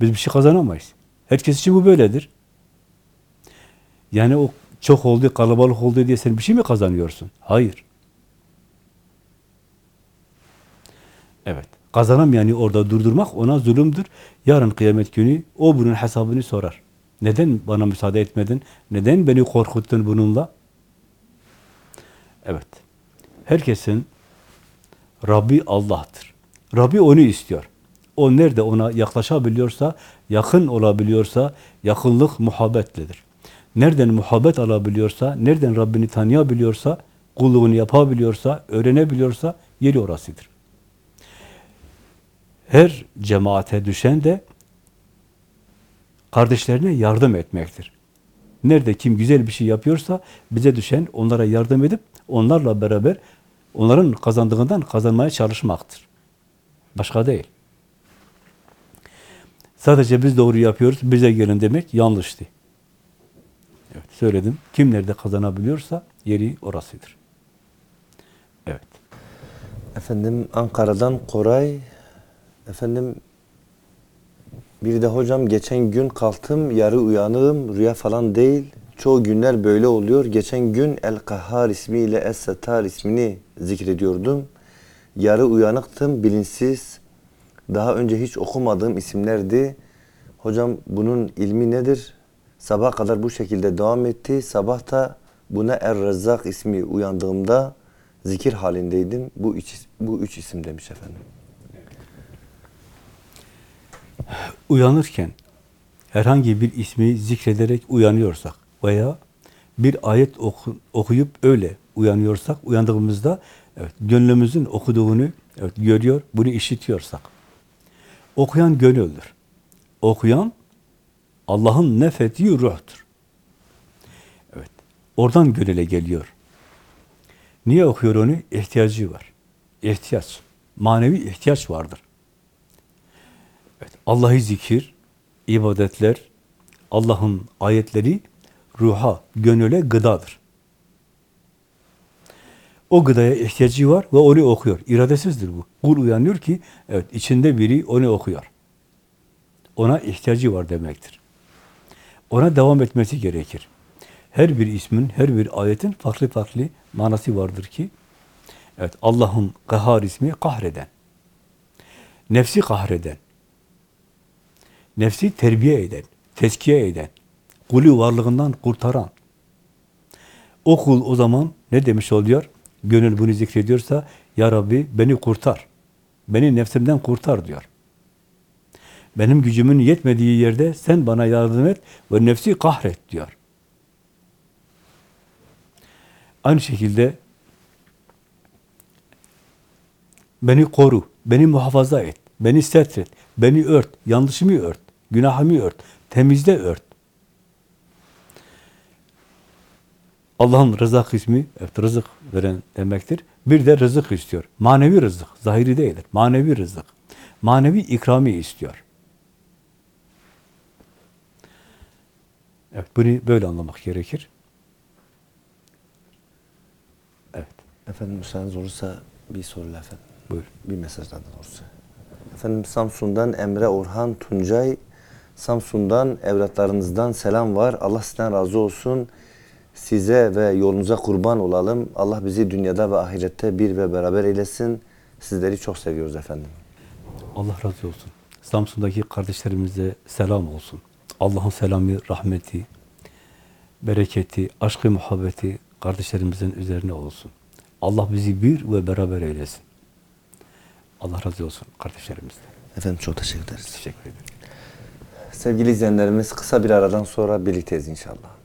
biz bir şey kazanamayız. Herkes için bu böyledir. Yani o çok oldu, kalabalık oldu diye sen bir şey mi kazanıyorsun? Hayır. Evet. Kazanamayanı orada durdurmak ona zulümdür. Yarın kıyamet günü o bunun hesabını sorar. Neden bana müsaade etmedin? Neden beni korkuttun bununla? Evet. Herkesin Rabbi Allah'tır. Rabbi onu istiyor. O nerede ona yaklaşabiliyorsa, yakın olabiliyorsa, yakınlık muhabbetledir. Nereden muhabbet alabiliyorsa, nereden Rabbini tanıyabiliyorsa, kulluğunu yapabiliyorsa, öğrenebiliyorsa yeri orasıdır. Her cemaate düşen de kardeşlerine yardım etmektir. Nerede kim güzel bir şey yapıyorsa bize düşen onlara yardım edip onlarla beraber onların kazandığından kazanmaya çalışmaktır. Başka değil. Sadece biz doğru yapıyoruz, bize gelin demek yanlıştı. Evet, söyledim. Kim nerede kazanabiliyorsa yeri orasıdır. Evet. Efendim Ankara'dan Koray. Efendim bir de hocam geçen gün kalktım yarı uyanığım rüya falan değil. Çoğu günler böyle oluyor. Geçen gün El Kahhar ismiyle Es ismini zikrediyordum. Yarı uyanıktım bilinçsiz. Daha önce hiç okumadığım isimlerdi. Hocam bunun ilmi nedir? Sabah kadar bu şekilde devam etti. Sabah da buna Er Rezzak ismi uyandığımda zikir halindeydim. Bu üç, bu üç isim demiş efendim. Uyanırken herhangi bir ismi zikrederek uyanıyorsak veya bir ayet oku, okuyup öyle uyanıyorsak, uyandığımızda evet, gönlümüzün okuduğunu evet, görüyor, bunu işitiyorsak. Okuyan gönüldür. Okuyan Allah'ın nefettiği ruhtur. Evet. Oradan gönüle geliyor. Niye okuyor onu? İhtiyacı var. İhtiyaç. Manevi ihtiyaç vardır. Evet, Allah'ı zikir, ibadetler, Allah'ın ayetleri ruha, gönüle gıdadır. O gıdaya ihtiyacı var ve onu okuyor. İradesizdir bu. Kul uyanıyor ki evet içinde biri onu okuyor. Ona ihtiyacı var demektir. Ona devam etmesi gerekir. Her bir ismin, her bir ayetin farklı farklı manası vardır ki evet Allah'ın kahhar ismi kahreden. Nefsi kahreden. Nefsi terbiye eden, tezkiye eden, kulü varlığından kurtaran. O kul o zaman ne demiş oluyor? Gönül bunu zikrediyorsa, Ya Rabbi beni kurtar, beni nefsimden kurtar diyor. Benim gücümün yetmediği yerde sen bana yardım et ve nefsi kahret diyor. Aynı şekilde beni koru, beni muhafaza et, beni setret, beni ört, yanlışımı ört, günahımı ört, temizle ört. Allah'ın rızak ismi, evet, rızık veren demektir. Bir de rızık istiyor. Manevi rızık, zahiri değildir. Manevi rızık. Manevi ikrami istiyor. Evet, bunu böyle anlamak gerekir. Evet, Efendim müsaadeniz olursa bir soruyla efendim. buyur. Bir mesaj daha doğrusu. Efendim Samsun'dan Emre Orhan Tuncay. Samsun'dan evlatlarınızdan selam var. Allah sizden razı olsun. Size ve yolunuza kurban olalım. Allah bizi dünyada ve ahirette bir ve beraber eylesin. Sizleri çok seviyoruz efendim. Allah razı olsun. Samsun'daki kardeşlerimize selam olsun. Allah'ın selamı, rahmeti, bereketi, aşkı, muhabbeti kardeşlerimizin üzerine olsun. Allah bizi bir ve beraber eylesin. Allah razı olsun kardeşlerimizden. Efendim çok teşekkür ederiz. Teşekkür ederim. Sevgili izleyenlerimiz kısa bir aradan sonra birlikteyiz inşallah.